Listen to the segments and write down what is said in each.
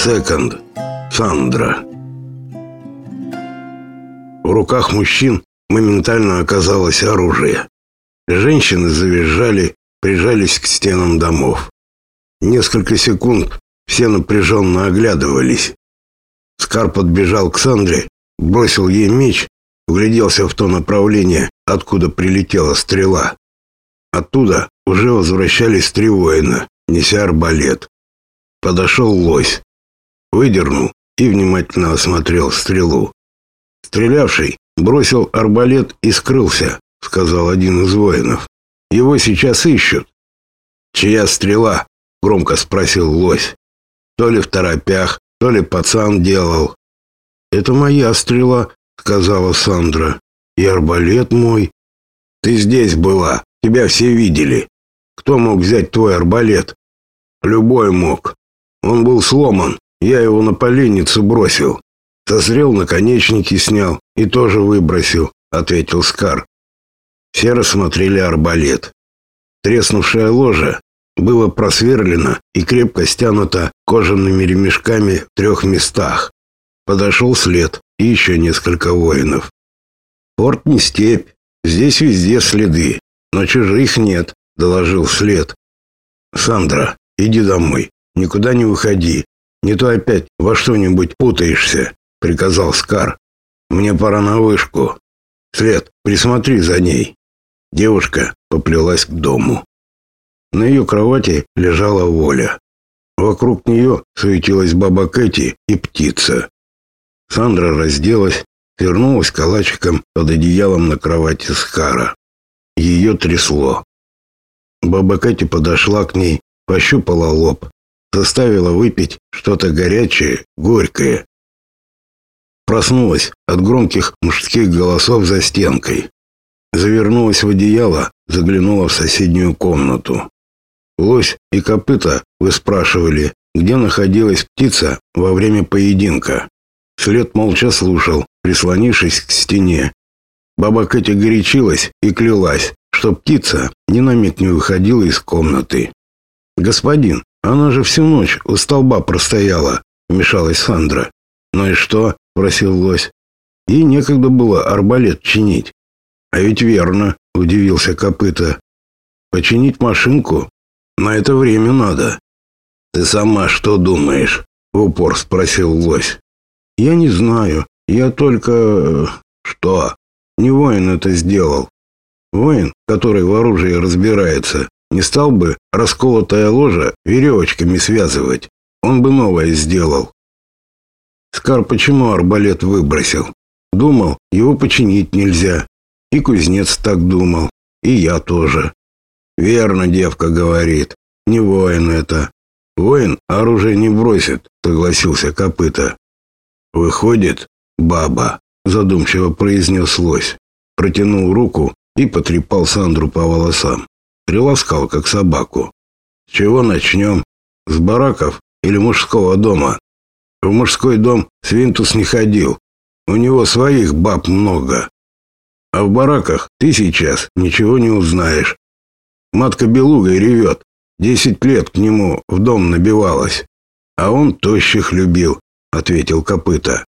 Секонд. Сандра. В руках мужчин моментально оказалось оружие. Женщины завизжали, прижались к стенам домов. Несколько секунд все напряженно оглядывались. Скар подбежал к Сандре, бросил ей меч, угляделся в то направление, откуда прилетела стрела. Оттуда уже возвращались три воина, неся арбалет. Подошел лось, выдернул и внимательно осмотрел стрелу. Стрелявший бросил арбалет и скрылся, сказал один из воинов. Его сейчас ищут. Чья стрела? громко спросил лось. То ли в торопях, то ли пацан делал. Это моя стрела, сказала Сандра. И арбалет мой. Ты здесь была, тебя все видели. Кто мог взять твой арбалет? Любой мог. Он был сломан, я его на поленницу бросил. Созрел наконечники снял и тоже выбросил, ответил Скар. Все рассмотрели арбалет. Треснувшая ложа было просверлено и крепко стянуто кожаными ремешками в трех местах. Подошел след и еще несколько воинов. Порт не степь, здесь везде следы, но чужих нет, доложил след. Сандра, иди домой, никуда не выходи, не то опять во что-нибудь путаешься, приказал Скар. Мне пора на вышку. След, присмотри за ней. Девушка поплелась к дому. На ее кровати лежала Воля. Вокруг нее суетилась баба Кэти и птица. Сандра разделась, вернулась калачиком под одеялом на кровати Скара. Ее трясло. Баба Кэти подошла к ней, пощупала лоб, заставила выпить что-то горячее, горькое. Проснулась от громких мужских голосов за стенкой. Завернулась в одеяло, заглянула в соседнюю комнату. Лось и копыта вы спрашивали, где находилась птица во время поединка. След молча слушал, прислонившись к стене. Баба Катя горячилась и клялась, что птица ни на миг не выходила из комнаты. «Господин, она же всю ночь у столба простояла», — вмешалась Сандра. «Ну и что?» — просил лось. Ей некогда было арбалет чинить. «А ведь верно», — удивился копыта. «Починить машинку на это время надо. Ты сама что думаешь? В упор спросил лось. Я не знаю. Я только... Что? Не воин это сделал. Воин, который в оружии разбирается, не стал бы расколотая ложа веревочками связывать. Он бы новое сделал. Скар почему арбалет выбросил? Думал, его починить нельзя. И кузнец так думал. И я тоже. Верно девка говорит. Не воин это. Воин оружие не бросит, согласился копыта. Выходит, баба, задумчиво произнес лось. Протянул руку и потрепал Сандру по волосам. Приласкал, как собаку. С чего начнем? С бараков или мужского дома? В мужской дом Свинтус не ходил. У него своих баб много. А в бараках ты сейчас ничего не узнаешь. Матка белугой ревет. Десять лет к нему в дом набивалась. А он тощих любил, ответил копыта.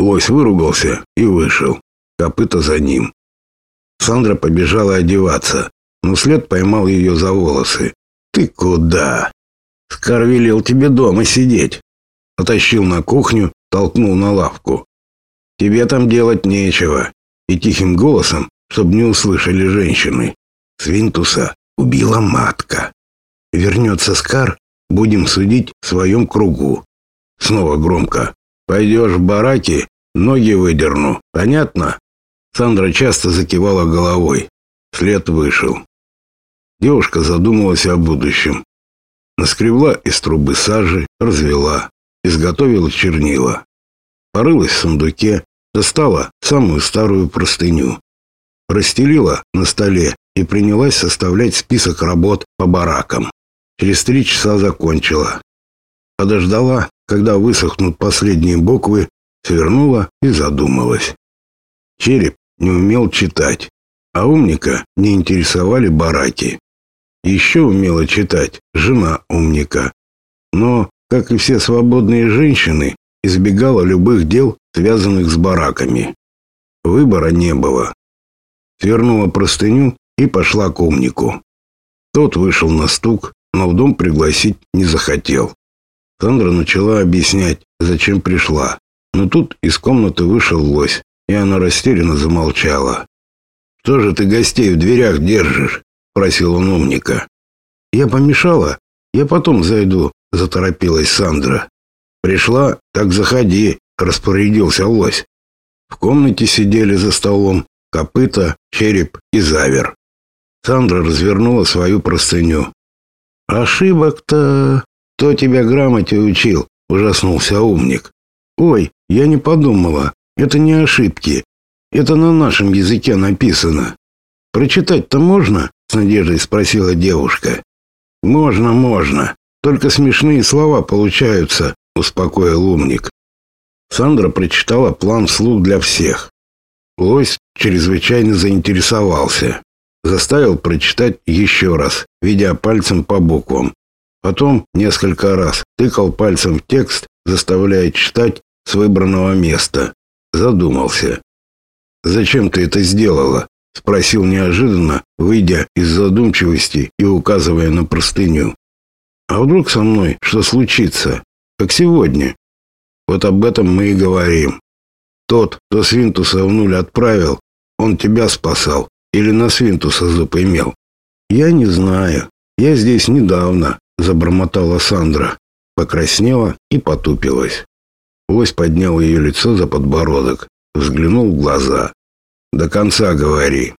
Лось выругался и вышел. Копыта за ним. Сандра побежала одеваться, но след поймал ее за волосы. «Ты куда?» «Скар велел тебе дома сидеть». Потащил на кухню, толкнул на лавку. «Тебе там делать нечего». И тихим голосом, чтобы не услышали женщины. Свинтуса убила матка. Вернется Скар, будем судить в своем кругу. Снова громко. Пойдешь в бараки, ноги выдерну. Понятно? Сандра часто закивала головой. След вышел. Девушка задумалась о будущем. Наскребла из трубы сажи, развела, изготовила чернила. Порылась в сундуке, достала самую старую простыню. Расстелила на столе и принялась составлять список работ по баракам. Через три часа закончила. Подождала, когда высохнут последние буквы, свернула и задумалась. Череп не умел читать, а умника не интересовали бараки. Еще умела читать жена умника. Но как и все свободные женщины, избегала любых дел, связанных с бараками. Выбора не было. Свернула простыню и пошла к умнику. Тот вышел на стук, но в дом пригласить не захотел. Сандра начала объяснять, зачем пришла. Но тут из комнаты вышел лось, и она растерянно замолчала. «Что же ты гостей в дверях держишь?» – просил он умника. «Я помешала? Я потом зайду», – заторопилась Сандра. «Пришла? Так заходи», – распорядился лось. В комнате сидели за столом копыта, череп и завер. Сандра развернула свою простыню. «Ошибок-то... Кто тебя грамоте учил?» – ужаснулся умник. «Ой, я не подумала. Это не ошибки. Это на нашем языке написано. Прочитать-то можно? С надеждой спросила девушка. Можно, можно. Только смешные слова получаются, успокоил умник. Сандра прочитала план вслух для всех. Лось чрезвычайно заинтересовался. Заставил прочитать еще раз, ведя пальцем по буквам. Потом несколько раз тыкал пальцем в текст, заставляя читать с выбранного места. Задумался. «Зачем ты это сделала?» — спросил неожиданно, выйдя из задумчивости и указывая на простыню. «А вдруг со мной что случится? Как сегодня?» «Вот об этом мы и говорим. Тот, кто Свинтуса в нуль отправил, он тебя спасал или на Свинтуса зуб имел?» «Я не знаю. Я здесь недавно», — забормотала Сандра. Покраснела и потупилась. Лось поднял ее лицо за подбородок взглянул в глаза. До конца говори.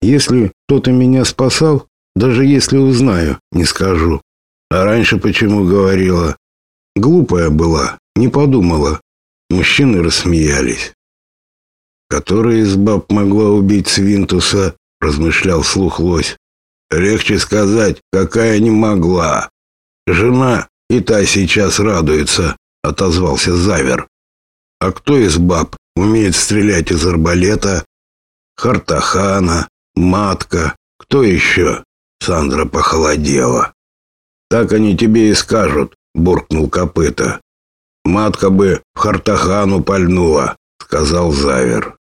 Если кто-то меня спасал, даже если узнаю, не скажу. А раньше почему говорила? Глупая была, не подумала. Мужчины рассмеялись. Которая из баб могла убить Свинтуса, размышлял слух лось. Легче сказать, какая не могла. Жена и та сейчас радуется, отозвался Завер. А кто из баб умеет стрелять из арбалета? Хартахана, Матка, кто еще? Сандра похолодела. Так они тебе и скажут, буркнул копыта. Матка бы в Хартахану пальнула, сказал Завер.